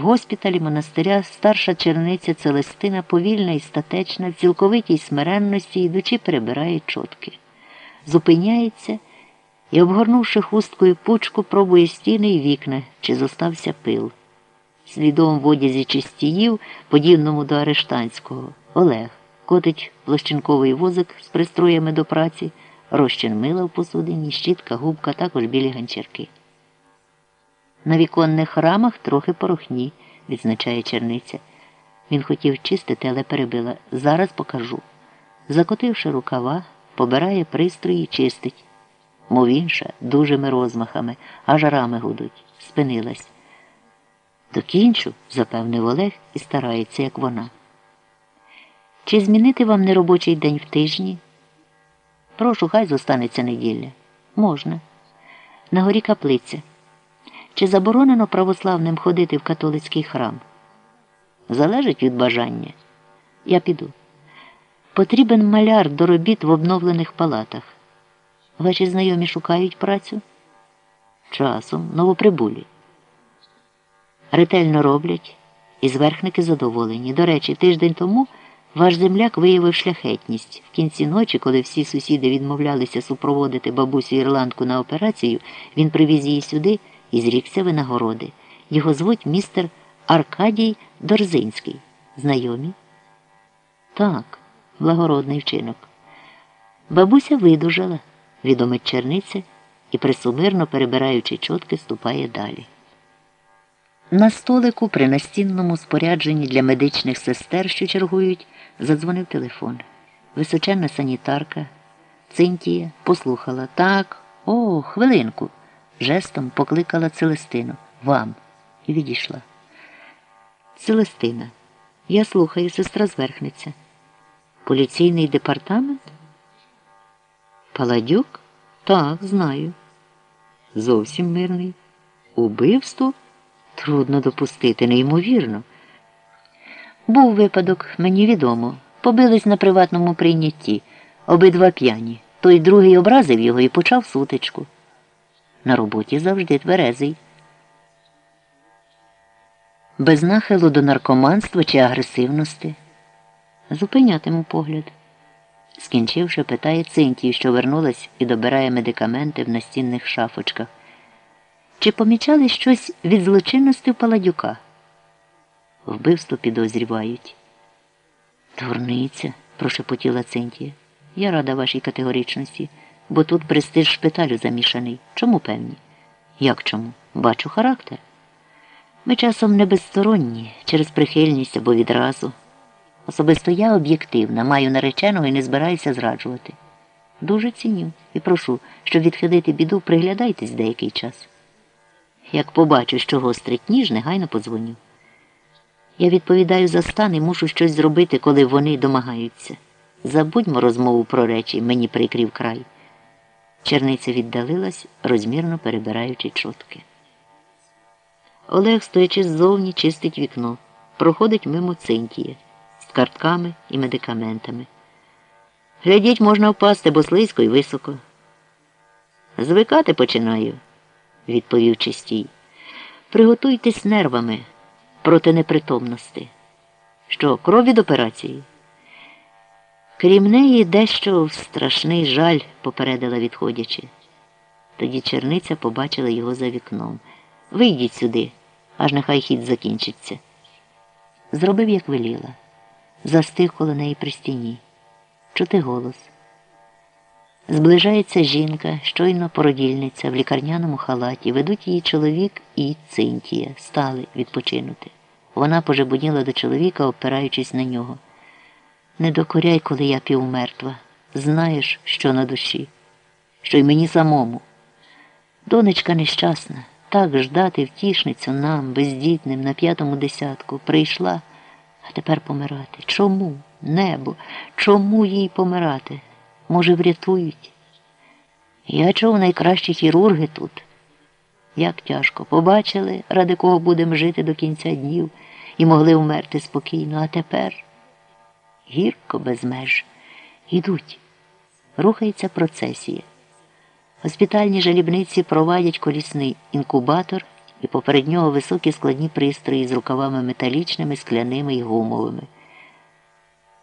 В госпіталі монастиря старша черниця Целестина повільна і статечна, в цілковитій смиренності, йдучи, перебирає чотки. Зупиняється і, обгорнувши хусткою пучку, пробує стіни і вікна, чи зостався пил. Слідом в одязі чистіїв, подібному до арештанського, Олег котить площинковий возик з пристроями до праці, розчин мила в посудині, щітка, губка, також білі ганчірки. На віконних рамах трохи порохні, відзначає черниця. Він хотів чистити, але перебила. Зараз покажу. Закотивши рукава, побирає пристрої і чистить. Мов інша, дужими розмахами, аж рами гудуть. Спинилась. Докінчу, запевнив Олег і старається, як вона. Чи змінити вам неробочий день в тижні? Прошу, хай зостанеться неділя. Можна. На горі каплиця. Чи заборонено православним ходити в католицький храм? Залежить від бажання. Я піду. Потрібен маляр до робіт в обновлених палатах. Ваші знайомі шукають працю? Часом новоприбулі. Ретельно роблять, і зверхники задоволені. До речі, тиждень тому ваш земляк виявив шляхетність. В кінці ночі, коли всі сусіди відмовлялися супроводити бабусю ірландку на операцію, він привіз її сюди і зрікся винагороди. Його звуть містер Аркадій Дорзинський. Знайомі? Так, благородний вчинок. Бабуся видужала, відомить черниця і, присумирно перебираючи чотки, ступає далі. На столику при настінному спорядженні для медичних сестер, що чергують, задзвонив телефон. Височенна санітарка Цинтія послухала так, о, хвилинку. Жестом покликала Целестину. Вам. І відійшла. Целестина. Я слухаю, сестра зверхниця. Поліційний департамент? Паладюк? Так, знаю. Зовсім мирний. Убивство? Трудно допустити, неймовірно. Був випадок, мені відомо. Побились на приватному прийнятті. Обидва п'яні. Той другий образив його і почав сутичку. На роботі завжди тверезий. Без нахилу до наркоманства чи агресивності. Зупинятиму погляд. Скінчивши, питає Цинтію, що вернулась і добирає медикаменти в настінних шафочках. Чи помічали щось від злочинності паладюка? Вбивство підозрівають. Дурниця, прошепотіла Цинтія. Я рада вашій категоричності, бо тут престиж шпиталю замішаний. Чому певні? Як чому? Бачу характер. Ми часом не безсторонні, через прихильність або відразу. Особисто я об'єктивна, маю нареченого і не збираюся зраджувати. Дуже ціню і прошу, щоб відхилити біду, приглядайтесь деякий час. Як побачу, що гострить ніж, негайно подзвоню. Я відповідаю за стан і мушу щось зробити, коли вони домагаються. Забудьмо розмову про речі, мені прикрів край. Черниця віддалилась, розмірно перебираючи чотки. Олег, стоячи ззовні, чистить вікно, проходить мимо цинтії з картками і медикаментами. Глядіть, можна впасти, бо слизько і високо. Звикати починаю, відповів чистій. Приготуйтесь нервами проти непритомності. Що, кров від операції? Крім неї, дещо в страшний жаль попередила відходячи. Тоді черниця побачила його за вікном. Вийдіть сюди, аж нехай хід закінчиться. Зробив, як веліла, застиг коло неї при стіні. Чути голос. Зближається жінка, щойно породільниця в лікарняному халаті. Ведуть її чоловік і цинтія, стали відпочинути. Вона пожебуділа до чоловіка, опираючись на нього. Не докоряй, коли я півмертва. Знаєш, що на душі, що й мені самому. Донечка нещасна, так ждати втішницю нам, бездітним, на п'ятому десятку, прийшла, а тепер помирати. Чому? Небо? Чому їй помирати? Може, врятують? Я чув найкращі хірурги тут. Як тяжко побачили, ради кого будемо жити до кінця днів, і могли вмерти спокійно, а тепер гірко без меж. Ідуть. Рухається процесія. Госпітальні жалібниці провадять колісний інкубатор і поперед нього високі складні пристрої з рукавами металічними, скляними і гумовими.